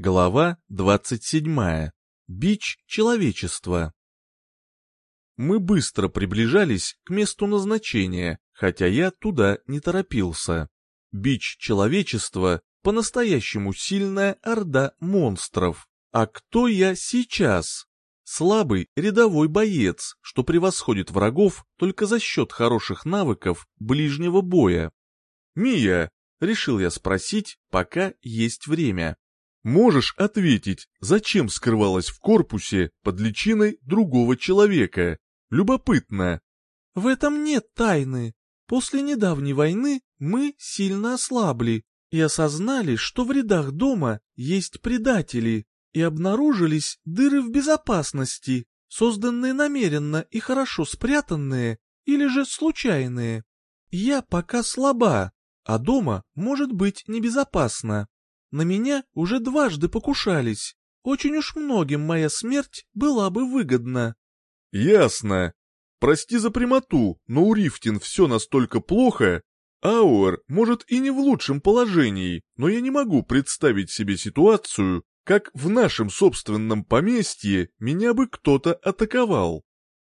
Глава 27. Бич человечества. Мы быстро приближались к месту назначения, хотя я туда не торопился. Бич человечества — по-настоящему сильная орда монстров. А кто я сейчас? Слабый рядовой боец, что превосходит врагов только за счет хороших навыков ближнего боя. «Мия!» — решил я спросить, пока есть время. Можешь ответить, зачем скрывалась в корпусе под личиной другого человека? Любопытно. В этом нет тайны. После недавней войны мы сильно ослабли и осознали, что в рядах дома есть предатели, и обнаружились дыры в безопасности, созданные намеренно и хорошо спрятанные или же случайные. Я пока слаба, а дома может быть небезопасно. На меня уже дважды покушались. Очень уж многим моя смерть была бы выгодна. Ясно. Прости за прямоту, но у Рифтин все настолько плохо. Ауэр может и не в лучшем положении, но я не могу представить себе ситуацию, как в нашем собственном поместье меня бы кто-то атаковал.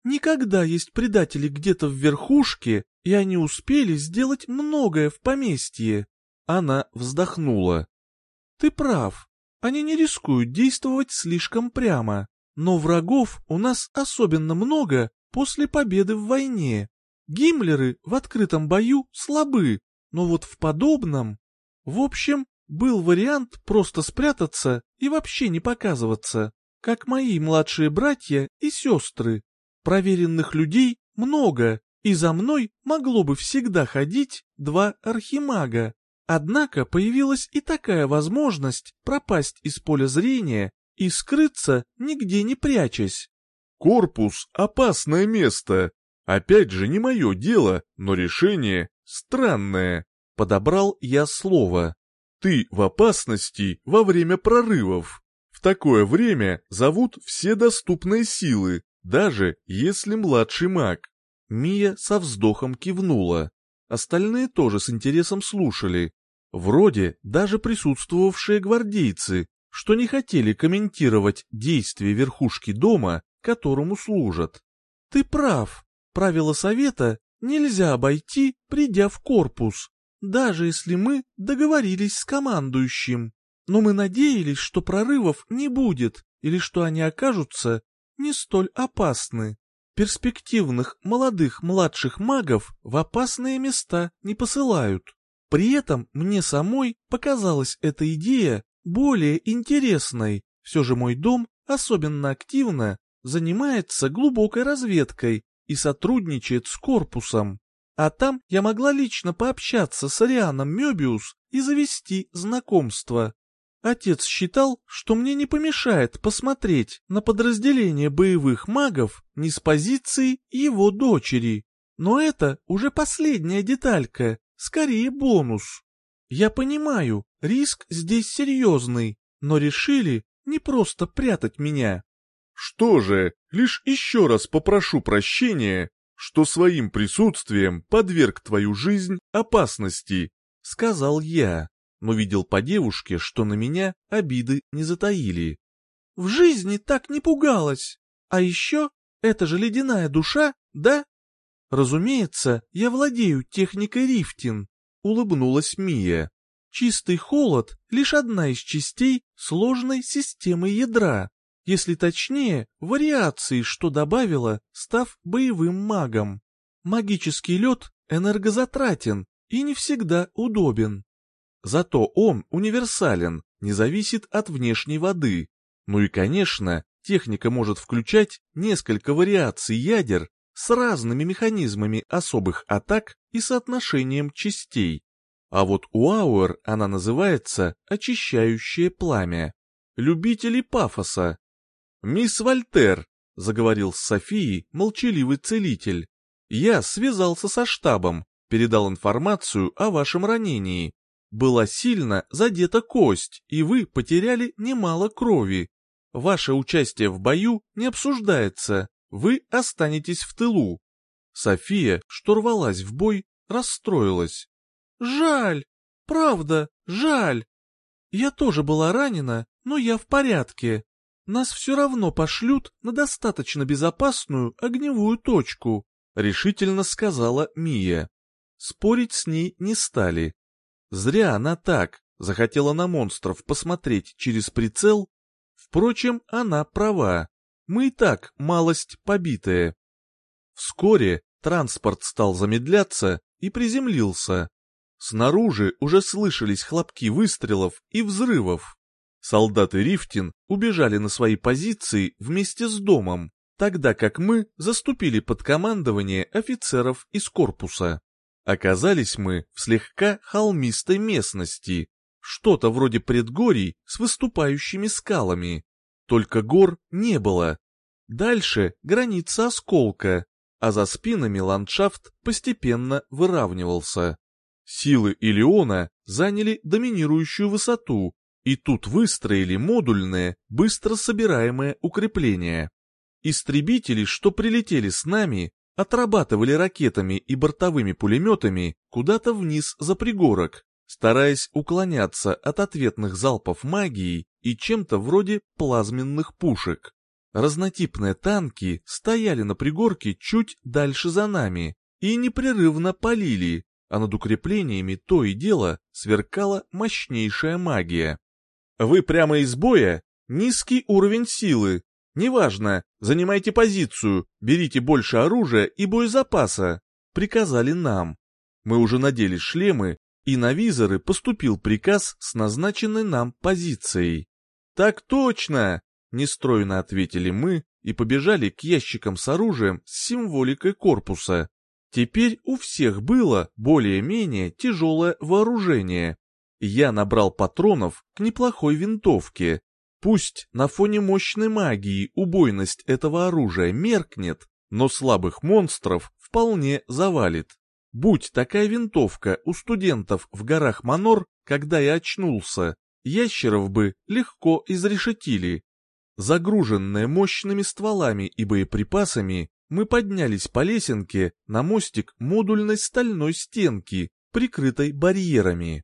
Никогда есть предатели где-то в верхушке, и они успели сделать многое в поместье. Она вздохнула. Ты прав, они не рискуют действовать слишком прямо, но врагов у нас особенно много после победы в войне. Гиммлеры в открытом бою слабы, но вот в подобном... В общем, был вариант просто спрятаться и вообще не показываться, как мои младшие братья и сестры. Проверенных людей много, и за мной могло бы всегда ходить два архимага. Однако появилась и такая возможность пропасть из поля зрения и скрыться, нигде не прячась. Корпус — опасное место. Опять же, не мое дело, но решение странное. Подобрал я слово. Ты в опасности во время прорывов. В такое время зовут все доступные силы, даже если младший маг. Мия со вздохом кивнула. Остальные тоже с интересом слушали. Вроде даже присутствовавшие гвардейцы, что не хотели комментировать действия верхушки дома, которому служат. Ты прав. Правила совета нельзя обойти, придя в корпус, даже если мы договорились с командующим. Но мы надеялись, что прорывов не будет, или что они окажутся не столь опасны. Перспективных молодых младших магов в опасные места не посылают. При этом мне самой показалась эта идея более интересной. Все же мой дом особенно активно занимается глубокой разведкой и сотрудничает с корпусом. А там я могла лично пообщаться с Арианом Мёбиус и завести знакомство. Отец считал, что мне не помешает посмотреть на подразделение боевых магов не с позиции его дочери. Но это уже последняя деталька, скорее бонус. Я понимаю, риск здесь серьезный, но решили не просто прятать меня. Что же, лишь еще раз попрошу прощения, что своим присутствием подверг твою жизнь опасности, сказал я, но видел по девушке, что на меня обиды не затаили. В жизни так не пугалась. А еще, это же ледяная душа, да? Разумеется, я владею техникой рифтин, улыбнулась Мия. Чистый холод — лишь одна из частей сложной системы ядра, если точнее, вариации, что добавила, став боевым магом. Магический лед энергозатратен и не всегда удобен. Зато он универсален, не зависит от внешней воды. Ну и, конечно, техника может включать несколько вариаций ядер с разными механизмами особых атак и соотношением частей. А вот у Ауэр она называется «очищающее пламя». Любители пафоса. «Мисс Вольтер», — заговорил с Софией молчаливый целитель, — «я связался со штабом, передал информацию о вашем ранении. Была сильно задета кость, и вы потеряли немало крови. Ваше участие в бою не обсуждается, вы останетесь в тылу. София, что рвалась в бой, расстроилась. Жаль, правда, жаль. Я тоже была ранена, но я в порядке. Нас все равно пошлют на достаточно безопасную огневую точку», — решительно сказала Мия. Спорить с ней не стали. Зря она так, захотела на монстров посмотреть через прицел. Впрочем, она права. Мы и так малость побитые. Вскоре транспорт стал замедляться и приземлился. Снаружи уже слышались хлопки выстрелов и взрывов. Солдаты Рифтин убежали на свои позиции вместе с домом, тогда как мы заступили под командование офицеров из корпуса. Оказались мы в слегка холмистой местности, что-то вроде предгорий с выступающими скалами. Только гор не было. Дальше граница осколка, а за спинами ландшафт постепенно выравнивался. Силы Илиона заняли доминирующую высоту, и тут выстроили модульные, быстро собираемые укрепления. Истребители, что прилетели с нами, отрабатывали ракетами и бортовыми пулеметами куда-то вниз за пригорок, стараясь уклоняться от ответных залпов магии и чем-то вроде плазменных пушек. Разнотипные танки стояли на пригорке чуть дальше за нами и непрерывно полили, а над укреплениями то и дело сверкала мощнейшая магия. «Вы прямо из боя? Низкий уровень силы. Неважно, занимайте позицию, берите больше оружия и боезапаса», — приказали нам. Мы уже надели шлемы и на визоры поступил приказ с назначенной нам позицией. «Так точно!» — нестройно ответили мы и побежали к ящикам с оружием с символикой корпуса. Теперь у всех было более-менее тяжелое вооружение. Я набрал патронов к неплохой винтовке. Пусть на фоне мощной магии убойность этого оружия меркнет, но слабых монстров вполне завалит. Будь такая винтовка у студентов в горах Манор, когда я очнулся, ящеров бы легко изрешетили. Загруженные мощными стволами и боеприпасами, мы поднялись по лесенке на мостик модульной стальной стенки, прикрытой барьерами.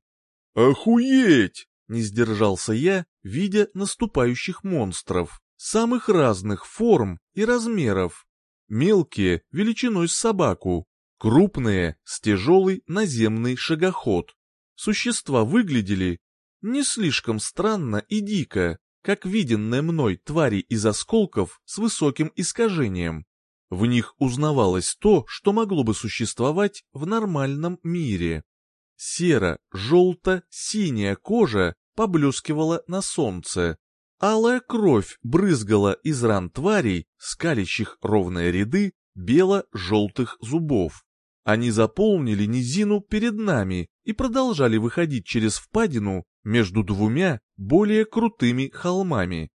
«Охуеть!» — не сдержался я, видя наступающих монстров, самых разных форм и размеров. Мелкие, величиной с собаку, Крупные, с тяжелый наземный шагоход. Существа выглядели не слишком странно и дико, как виденные мной твари из осколков с высоким искажением. В них узнавалось то, что могло бы существовать в нормальном мире. Серо-желто-синяя кожа поблескивала на солнце. Алая кровь брызгала из ран тварей, скалящих ровные ряды бело-желтых зубов. Они заполнили низину перед нами и продолжали выходить через впадину между двумя более крутыми холмами.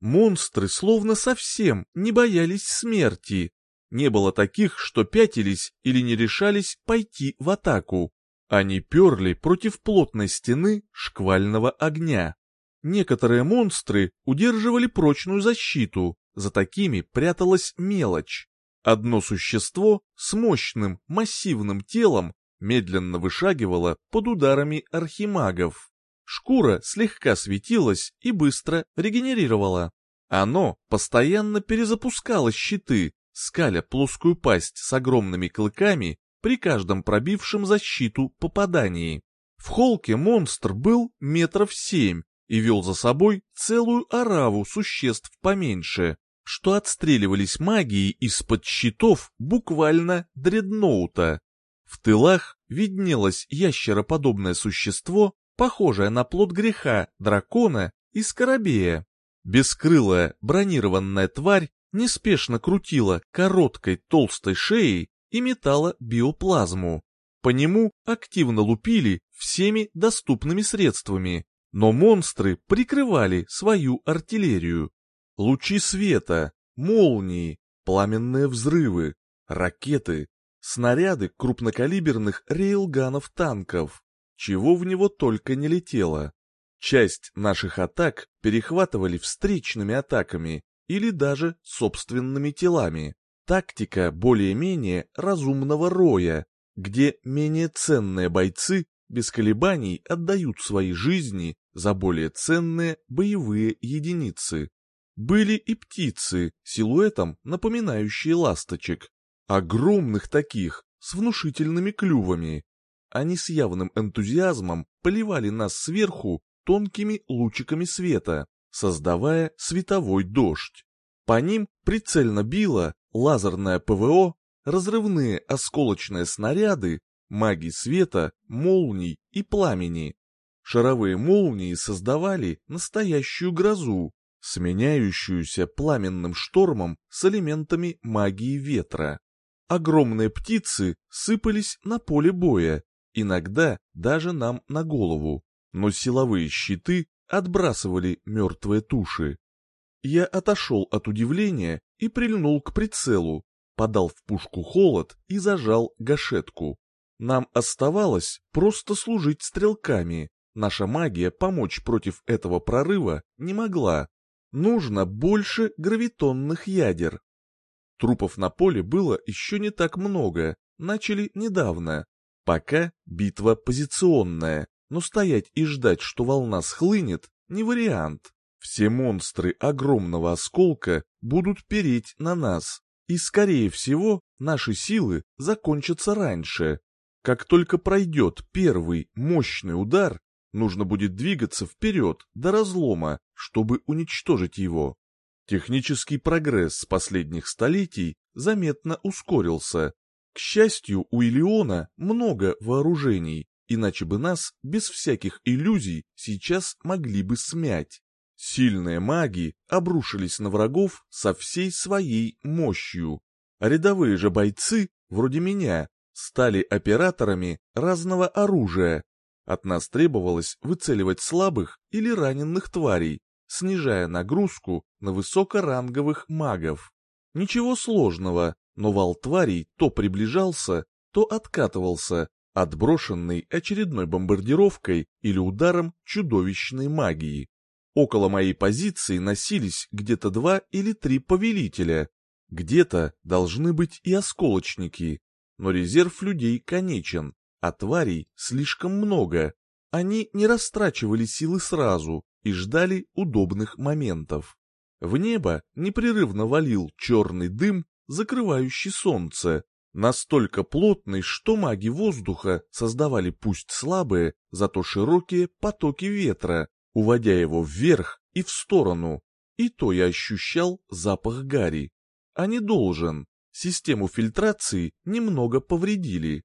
Монстры словно совсем не боялись смерти. Не было таких, что пятились или не решались пойти в атаку. Они перли против плотной стены шквального огня. Некоторые монстры удерживали прочную защиту, за такими пряталась мелочь. Одно существо с мощным, массивным телом медленно вышагивало под ударами архимагов. Шкура слегка светилась и быстро регенерировала. Оно постоянно перезапускало щиты, скаля плоскую пасть с огромными клыками при каждом пробившем защиту попадании. В холке монстр был метров семь и вел за собой целую ораву существ поменьше что отстреливались магией из-под щитов буквально дредноута. В тылах виднелось ящероподобное существо, похожее на плод греха дракона и скоробея. Бескрылая бронированная тварь неспешно крутила короткой толстой шеей и метала биоплазму. По нему активно лупили всеми доступными средствами, но монстры прикрывали свою артиллерию. Лучи света, молнии, пламенные взрывы, ракеты, снаряды крупнокалиберных рейлганов танков, чего в него только не летело. Часть наших атак перехватывали встречными атаками или даже собственными телами. Тактика более-менее разумного роя, где менее ценные бойцы без колебаний отдают свои жизни за более ценные боевые единицы. Были и птицы, силуэтом напоминающие ласточек. Огромных таких, с внушительными клювами. Они с явным энтузиазмом поливали нас сверху тонкими лучиками света, создавая световой дождь. По ним прицельно било лазерное ПВО, разрывные осколочные снаряды, маги света, молний и пламени. Шаровые молнии создавали настоящую грозу, сменяющуюся пламенным штормом с элементами магии ветра. Огромные птицы сыпались на поле боя, иногда даже нам на голову, но силовые щиты отбрасывали мертвые туши. Я отошел от удивления и прильнул к прицелу, подал в пушку холод и зажал гашетку. Нам оставалось просто служить стрелками. Наша магия помочь против этого прорыва не могла. Нужно больше гравитонных ядер. Трупов на поле было еще не так много, начали недавно. Пока битва позиционная, но стоять и ждать, что волна схлынет, не вариант. Все монстры огромного осколка будут переть на нас, и, скорее всего, наши силы закончатся раньше. Как только пройдет первый мощный удар, нужно будет двигаться вперед до разлома, чтобы уничтожить его. Технический прогресс последних столетий заметно ускорился. К счастью, у Илиона много вооружений, иначе бы нас без всяких иллюзий сейчас могли бы смять. Сильные маги обрушились на врагов со всей своей мощью. рядовые же бойцы, вроде меня, стали операторами разного оружия. От нас требовалось выцеливать слабых или раненых тварей, снижая нагрузку на высокоранговых магов. Ничего сложного, но вал тварей то приближался, то откатывался, отброшенный очередной бомбардировкой или ударом чудовищной магии. Около моей позиции носились где-то два или три повелителя. Где-то должны быть и осколочники. Но резерв людей конечен, а тварей слишком много. Они не растрачивали силы сразу и ждали удобных моментов. В небо непрерывно валил черный дым, закрывающий солнце, настолько плотный, что маги воздуха создавали пусть слабые, зато широкие потоки ветра, уводя его вверх и в сторону, и то я ощущал запах гари. А не должен. Систему фильтрации немного повредили.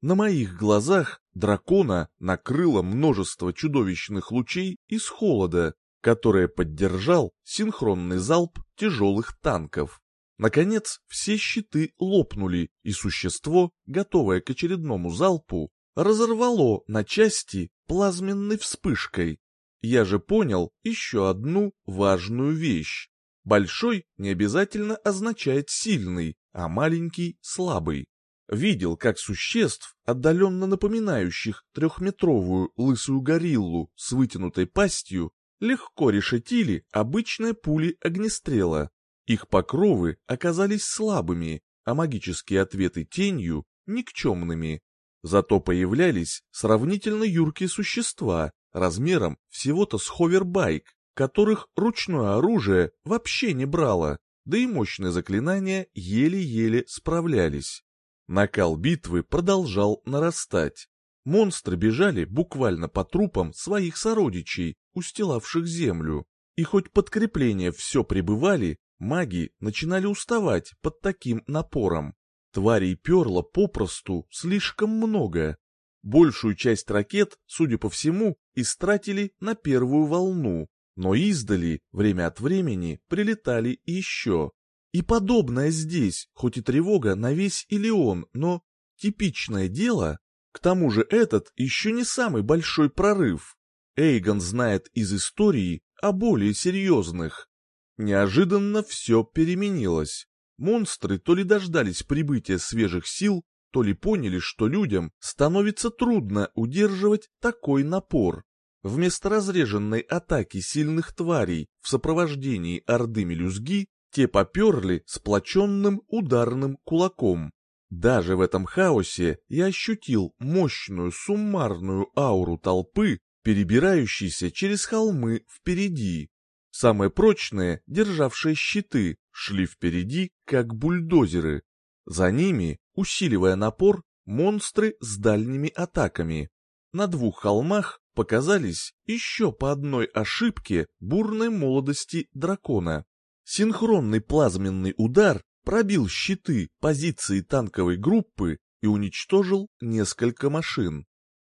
На моих глазах дракона накрыло множество чудовищных лучей из холода, которое поддержал синхронный залп тяжелых танков. Наконец, все щиты лопнули, и существо, готовое к очередному залпу, разорвало на части плазменной вспышкой. Я же понял еще одну важную вещь. Большой не обязательно означает сильный, а маленький — слабый. Видел, как существ, отдаленно напоминающих трехметровую лысую гориллу с вытянутой пастью, легко решетили обычные пули огнестрела. Их покровы оказались слабыми, а магические ответы тенью — никчемными. Зато появлялись сравнительно юркие существа, размером всего-то с ховербайк, которых ручное оружие вообще не брало, да и мощные заклинания еле-еле справлялись. Накал битвы продолжал нарастать. Монстры бежали буквально по трупам своих сородичей, устилавших землю. И хоть подкрепления все прибывали, маги начинали уставать под таким напором. Тварей перло попросту слишком много, Большую часть ракет, судя по всему, истратили на первую волну, но издали время от времени прилетали еще. И подобное здесь, хоть и тревога на весь Илеон, но типичное дело. К тому же этот еще не самый большой прорыв. Эйгон знает из истории о более серьезных. Неожиданно все переменилось. Монстры то ли дождались прибытия свежих сил, то ли поняли, что людям становится трудно удерживать такой напор. Вместо разреженной атаки сильных тварей в сопровождении орды мелюзги, те поперли сплоченным ударным кулаком. Даже в этом хаосе я ощутил мощную суммарную ауру толпы, перебирающийся через холмы впереди. Самые прочные, державшие щиты, шли впереди, как бульдозеры. За ними, усиливая напор, монстры с дальними атаками. На двух холмах показались еще по одной ошибке бурной молодости дракона. Синхронный плазменный удар пробил щиты позиции танковой группы и уничтожил несколько машин.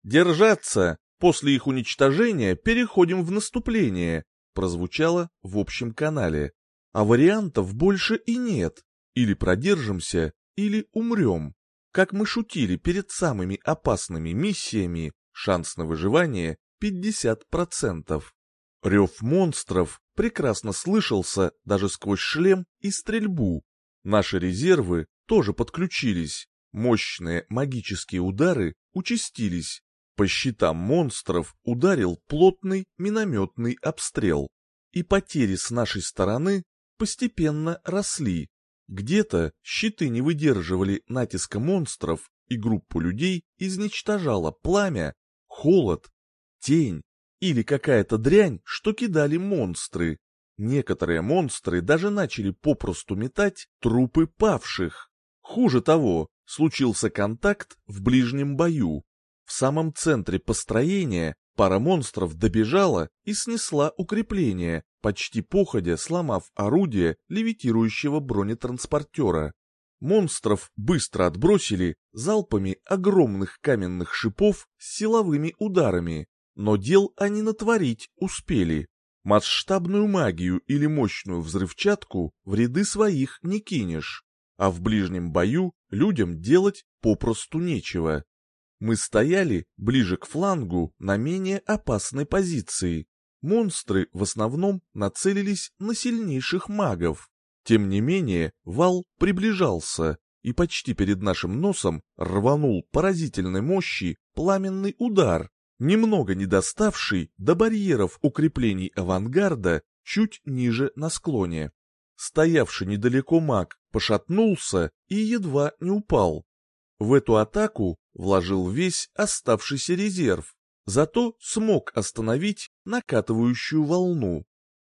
«Держаться! После их уничтожения переходим в наступление!» прозвучало в общем канале. А вариантов больше и нет. Или продержимся, или умрем. Как мы шутили перед самыми опасными миссиями, шанс на выживание 50%. Рев монстров прекрасно слышался даже сквозь шлем и стрельбу. Наши резервы тоже подключились. Мощные магические удары участились. По щитам монстров ударил плотный минометный обстрел. И потери с нашей стороны постепенно росли. Где-то щиты не выдерживали натиска монстров, и группу людей изничтожало пламя, холод, тень или какая-то дрянь, что кидали монстры. Некоторые монстры даже начали попросту метать трупы павших. Хуже того, случился контакт в ближнем бою. В самом центре построения пара монстров добежала и снесла укрепление, почти походя сломав орудие левитирующего бронетранспортера. Монстров быстро отбросили залпами огромных каменных шипов с силовыми ударами, но дел они натворить успели. Масштабную магию или мощную взрывчатку в ряды своих не кинешь, а в ближнем бою людям делать попросту нечего. Мы стояли ближе к флангу на менее опасной позиции. Монстры в основном нацелились на сильнейших магов. Тем не менее, вал приближался, и почти перед нашим носом рванул поразительной мощи пламенный удар, немного не доставший до барьеров укреплений авангарда чуть ниже на склоне. Стоявший недалеко маг пошатнулся и едва не упал. В эту атаку вложил весь оставшийся резерв, зато смог остановить накатывающую волну.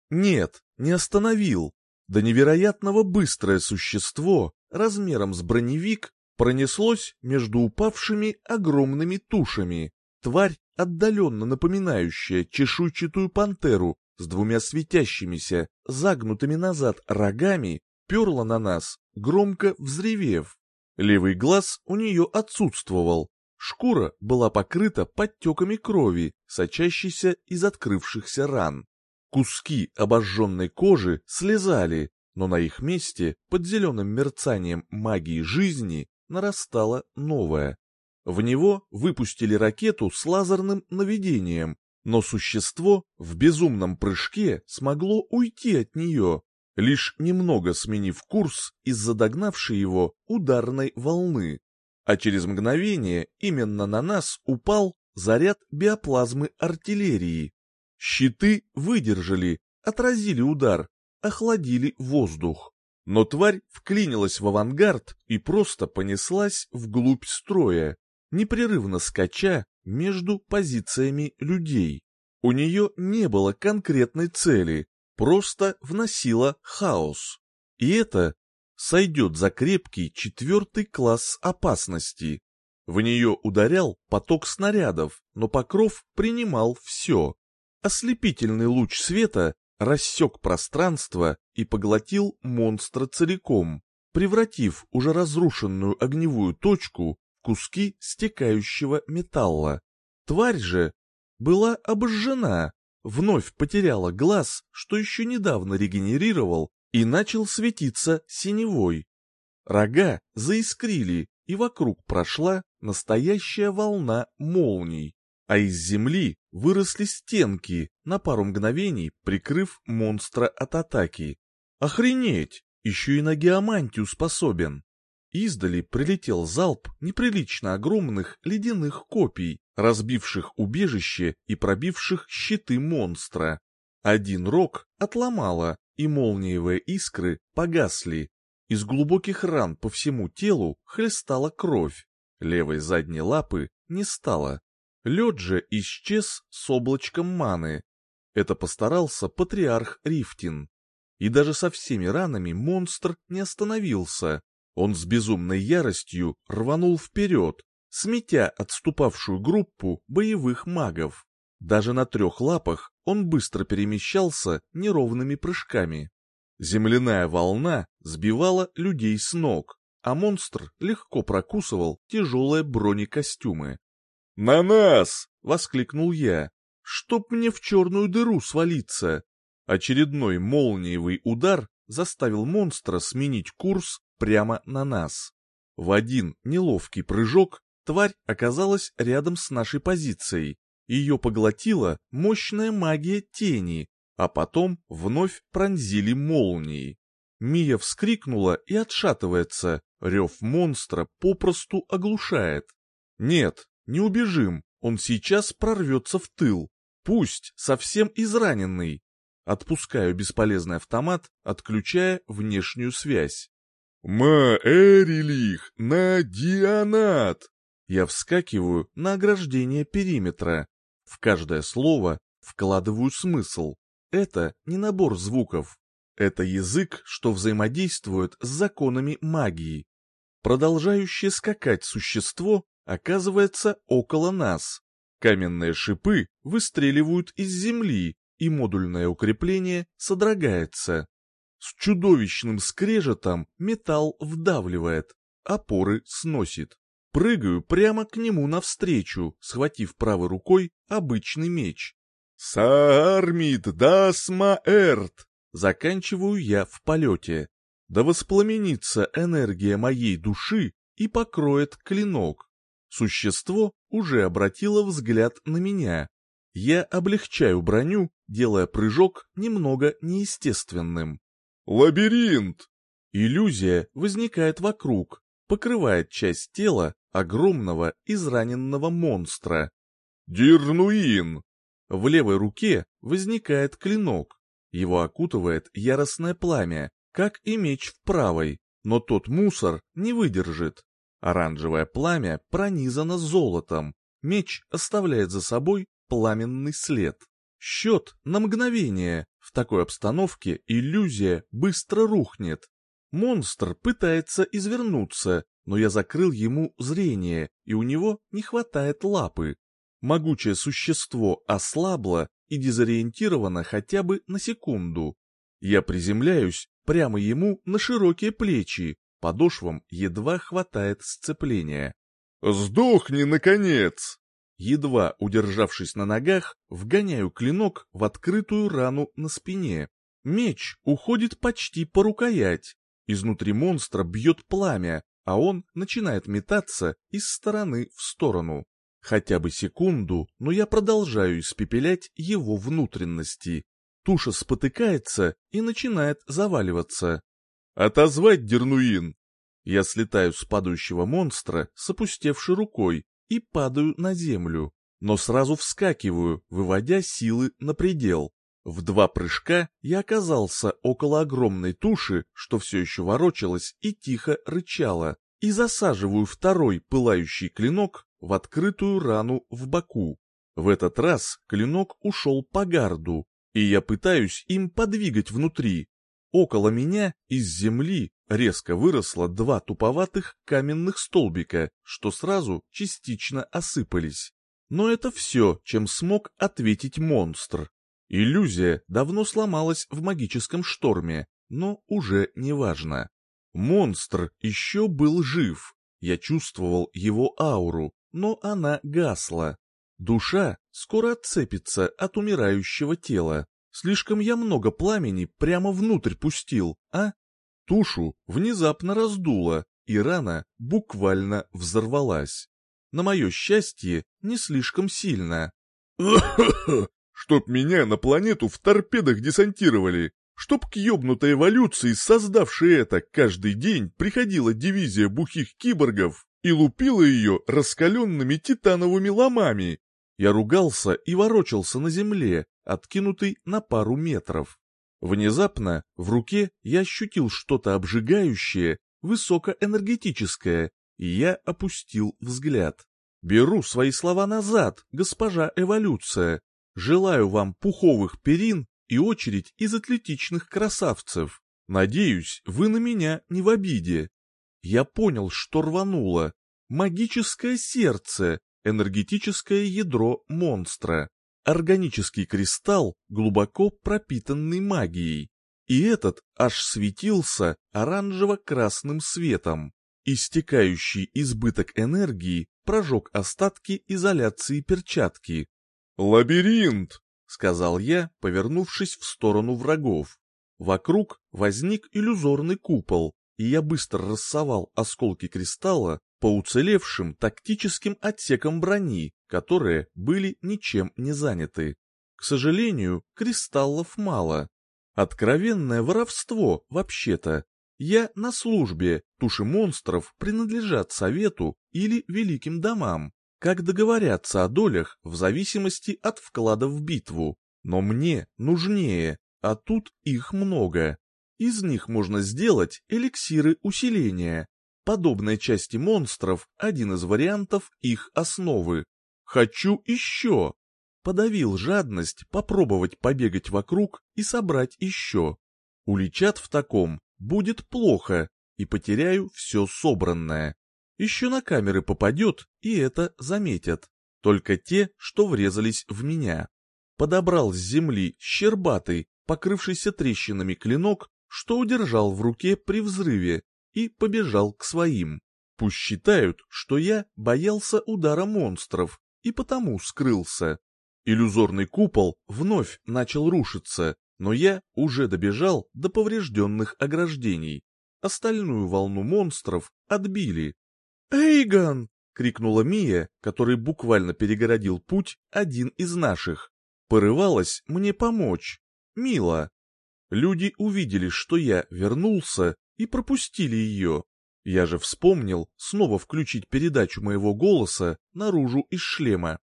Нет, не остановил. До невероятного быстрое существо, размером с броневик, пронеслось между упавшими огромными тушами. Тварь, отдаленно напоминающая чешуйчатую пантеру с двумя светящимися, загнутыми назад рогами, перла на нас, громко взревев. Левый глаз у нее отсутствовал, шкура была покрыта подтеками крови, сочащейся из открывшихся ран. Куски обожженной кожи слезали, но на их месте, под зеленым мерцанием магии жизни, нарастала новая. В него выпустили ракету с лазерным наведением, но существо в безумном прыжке смогло уйти от нее, лишь немного сменив курс из-за догнавшей его ударной волны. А через мгновение именно на нас упал заряд биоплазмы артиллерии. Щиты выдержали, отразили удар, охладили воздух. Но тварь вклинилась в авангард и просто понеслась вглубь строя, непрерывно скача между позициями людей. У нее не было конкретной цели, просто вносила хаос. И это сойдет за крепкий четвертый класс опасности. В нее ударял поток снарядов, но покров принимал все. Ослепительный луч света рассек пространство и поглотил монстра целиком, превратив уже разрушенную огневую точку в куски стекающего металла. Тварь же была обожжена, вновь потеряла глаз, что еще недавно регенерировал, и начал светиться синевой. Рога заискрили, и вокруг прошла настоящая волна молний, а из земли выросли стенки, на пару мгновений прикрыв монстра от атаки. Охренеть! Еще и на геомантию способен. Издали прилетел залп неприлично огромных ледяных копий, разбивших убежище и пробивших щиты монстра. Один рог отломало, и молниевые искры погасли. Из глубоких ран по всему телу хлестала кровь. Левой задней лапы не стало. Лед же исчез с облачком маны. Это постарался патриарх Рифтин. И даже со всеми ранами монстр не остановился. Он с безумной яростью рванул вперед, сметя отступавшую группу боевых магов. Даже на трех лапах он быстро перемещался неровными прыжками. Земляная волна сбивала людей с ног, а монстр легко прокусывал тяжелые бронекостюмы. «На нас!» — воскликнул я. «Чтоб мне в черную дыру свалиться!» Очередной молниевый удар заставил монстра сменить курс прямо на нас. В один неловкий прыжок тварь оказалась рядом с нашей позицией. Ее поглотила мощная магия тени, а потом вновь пронзили молнии. Мия вскрикнула и отшатывается, рев монстра попросту оглушает. Нет, не убежим, он сейчас прорвется в тыл, пусть совсем израненный. Отпускаю бесполезный автомат, отключая внешнюю связь. «Ма Эрилих на Дианат!» Я вскакиваю на ограждение периметра. В каждое слово вкладываю смысл. Это не набор звуков. Это язык, что взаимодействует с законами магии. Продолжающее скакать существо оказывается около нас. Каменные шипы выстреливают из земли, и модульное укрепление содрогается. С чудовищным скрежетом металл вдавливает, опоры сносит. Прыгаю прямо к нему навстречу, схватив правой рукой обычный меч. «Саармит дасма эрт!» Заканчиваю я в полете. Да воспламенится энергия моей души и покроет клинок. Существо уже обратило взгляд на меня. Я облегчаю броню, делая прыжок немного неестественным. «Лабиринт!» Иллюзия возникает вокруг, покрывает часть тела огромного израненного монстра. «Дирнуин!» В левой руке возникает клинок. Его окутывает яростное пламя, как и меч в правой, но тот мусор не выдержит. Оранжевое пламя пронизано золотом, меч оставляет за собой пламенный след. Счет на мгновение, в такой обстановке иллюзия быстро рухнет. Монстр пытается извернуться, но я закрыл ему зрение, и у него не хватает лапы. Могучее существо ослабло и дезориентировано хотя бы на секунду. Я приземляюсь прямо ему на широкие плечи, подошвам едва хватает сцепления. «Сдохни, наконец!» Едва удержавшись на ногах, вгоняю клинок в открытую рану на спине. Меч уходит почти по рукоять. Изнутри монстра бьет пламя, а он начинает метаться из стороны в сторону. Хотя бы секунду, но я продолжаю испепелять его внутренности. Туша спотыкается и начинает заваливаться. «Отозвать Дернуин!» Я слетаю с падающего монстра с рукой и падаю на землю, но сразу вскакиваю, выводя силы на предел. В два прыжка я оказался около огромной туши, что все еще ворочалась и тихо рычала, и засаживаю второй пылающий клинок в открытую рану в боку. В этот раз клинок ушел по гарду, и я пытаюсь им подвигать внутри. Около меня из земли резко выросло два туповатых каменных столбика, что сразу частично осыпались. Но это все, чем смог ответить монстр. Иллюзия давно сломалась в магическом шторме, но уже не важно. Монстр еще был жив. Я чувствовал его ауру, но она гасла. Душа скоро отцепится от умирающего тела. Слишком я много пламени прямо внутрь пустил, а? Тушу внезапно раздуло, и рана буквально взорвалась. На мое счастье, не слишком сильно. «Чтоб меня на планету в торпедах десантировали! Чтоб к ёбнутой эволюции, создавшей это, каждый день приходила дивизия бухих киборгов и лупила ее раскаленными титановыми ломами. Я ругался и ворочался на земле, откинутый на пару метров. Внезапно в руке я ощутил что-то обжигающее, высокоэнергетическое, и я опустил взгляд. Беру свои слова назад, госпожа эволюция. Желаю вам пуховых перин и очередь из атлетичных красавцев. Надеюсь, вы на меня не в обиде. Я понял, что рвануло. Магическое сердце, энергетическое ядро монстра, органический кристалл, глубоко пропитанный магией. И этот аж светился оранжево-красным светом. Истекающий избыток энергии прожег остатки изоляции перчатки. «Лабиринт!» — сказал я, повернувшись в сторону врагов. Вокруг возник иллюзорный купол, и я быстро рассовал осколки кристалла по уцелевшим тактическим отсекам брони, которые были ничем не заняты. К сожалению, кристаллов мало. Откровенное воровство, вообще-то. Я на службе, туши монстров принадлежат совету или великим домам, как договорятся о долях в зависимости от вклада в битву. Но мне нужнее, а тут их много. Из них можно сделать эликсиры усиления. Подобной части монстров – один из вариантов их основы. Хочу еще подавил жадность попробовать побегать вокруг и собрать еще. Уличат в таком, будет плохо, и потеряю все собранное. Еще на камеры попадет, и это заметят. Только те, что врезались в меня. Подобрал с земли щербатый, покрывшийся трещинами клинок, что удержал в руке при взрыве, и побежал к своим. Пусть считают, что я боялся удара монстров, и потому скрылся. Иллюзорный купол вновь начал рушиться, но я уже добежал до поврежденных ограждений. Остальную волну монстров отбили. «Эйгон!» — крикнула Мия, который буквально перегородил путь один из наших. Порывалась мне помочь. Мила. Люди увидели, что я вернулся, и пропустили ее. Я же вспомнил снова включить передачу моего голоса наружу из шлема.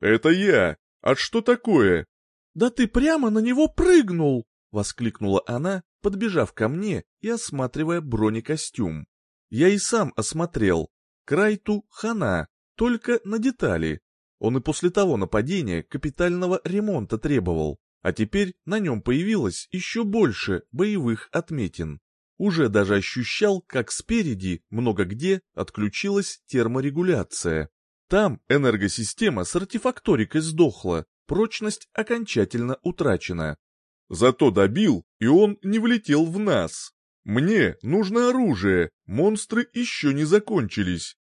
«Это я!» «А что такое?» «Да ты прямо на него прыгнул!» — воскликнула она, подбежав ко мне и осматривая бронекостюм. Я и сам осмотрел. Крайту хана, только на детали. Он и после того нападения капитального ремонта требовал, а теперь на нем появилось еще больше боевых отметин. Уже даже ощущал, как спереди много где отключилась терморегуляция. Там энергосистема с артефакторикой сдохла, прочность окончательно утрачена. Зато добил, и он не влетел в нас. Мне нужно оружие, монстры еще не закончились.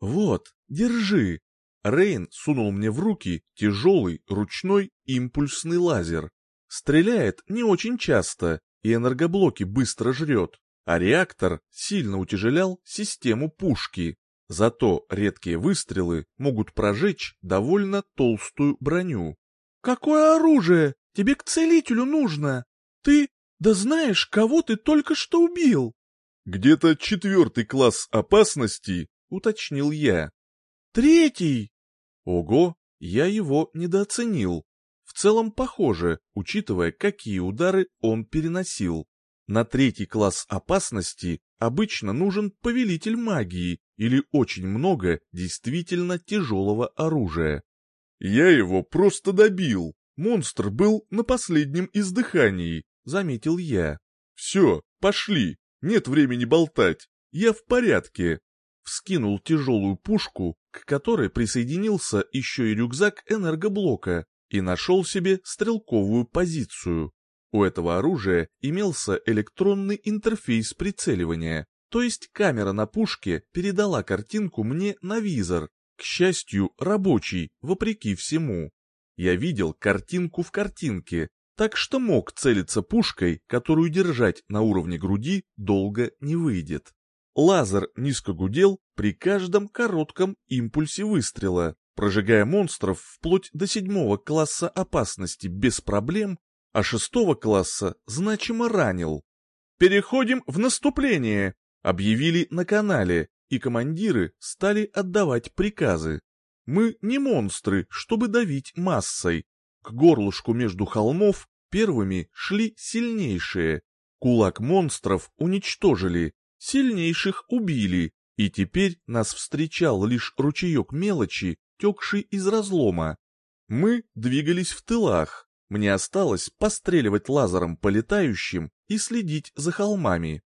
Вот, держи. Рейн сунул мне в руки тяжелый ручной импульсный лазер. Стреляет не очень часто, и энергоблоки быстро жрет, а реактор сильно утяжелял систему пушки. Зато редкие выстрелы могут прожечь довольно толстую броню. «Какое оружие? Тебе к целителю нужно! Ты... Да знаешь, кого ты только что убил!» «Где-то четвертый класс опасности», — уточнил я. «Третий!» Ого, я его недооценил. Целом похоже, учитывая, какие удары он переносил. На третий класс опасности обычно нужен повелитель магии или очень много действительно тяжелого оружия. «Я его просто добил. Монстр был на последнем издыхании», — заметил я. «Все, пошли. Нет времени болтать. Я в порядке». Вскинул тяжелую пушку, к которой присоединился еще и рюкзак энергоблока, и нашел себе стрелковую позицию. У этого оружия имелся электронный интерфейс прицеливания, то есть камера на пушке передала картинку мне на визор, к счастью, рабочий, вопреки всему. Я видел картинку в картинке, так что мог целиться пушкой, которую держать на уровне груди долго не выйдет. Лазер низко гудел при каждом коротком импульсе выстрела, прожигая монстров вплоть до седьмого класса опасности без проблем а шестого класса значимо ранил. «Переходим в наступление!» объявили на канале, и командиры стали отдавать приказы. Мы не монстры, чтобы давить массой. К горлышку между холмов первыми шли сильнейшие. Кулак монстров уничтожили, сильнейших убили, И теперь нас встречал лишь ручеек мелочи, текший из разлома. Мы двигались в тылах. Мне осталось постреливать лазером по летающим и следить за холмами.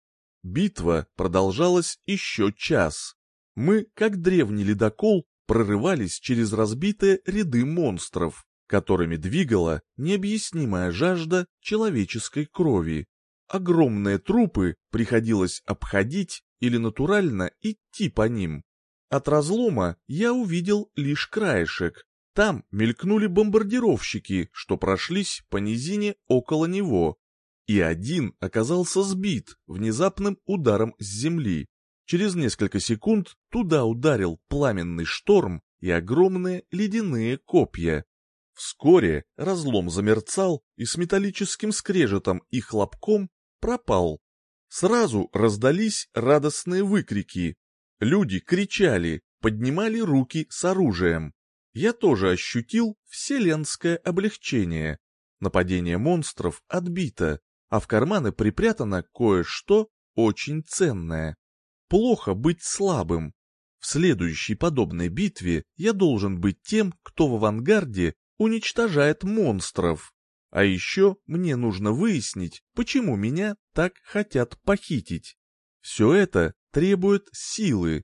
Битва продолжалась еще час. Мы, как древний ледокол, прорывались через разбитые ряды монстров, которыми двигала необъяснимая жажда человеческой крови. Огромные трупы приходилось обходить или натурально идти по ним. От разлома я увидел лишь краешек. Там мелькнули бомбардировщики, что прошлись по низине около него. И один оказался сбит внезапным ударом с земли. Через несколько секунд туда ударил пламенный шторм и огромные ледяные копья. Вскоре разлом замерцал и с металлическим скрежетом и хлопком пропал. Сразу раздались радостные выкрики. Люди кричали, поднимали руки с оружием. Я тоже ощутил вселенское облегчение. Нападение монстров отбито, а в карманы припрятано кое-что очень ценное. Плохо быть слабым. В следующей подобной битве я должен быть тем, кто в авангарде уничтожает монстров. А еще мне нужно выяснить, почему меня так хотят похитить. Все это требует силы.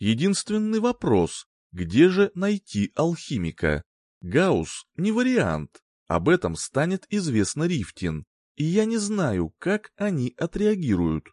Единственный вопрос, где же найти алхимика? Гаус не вариант, об этом станет известно Рифтин, и я не знаю, как они отреагируют.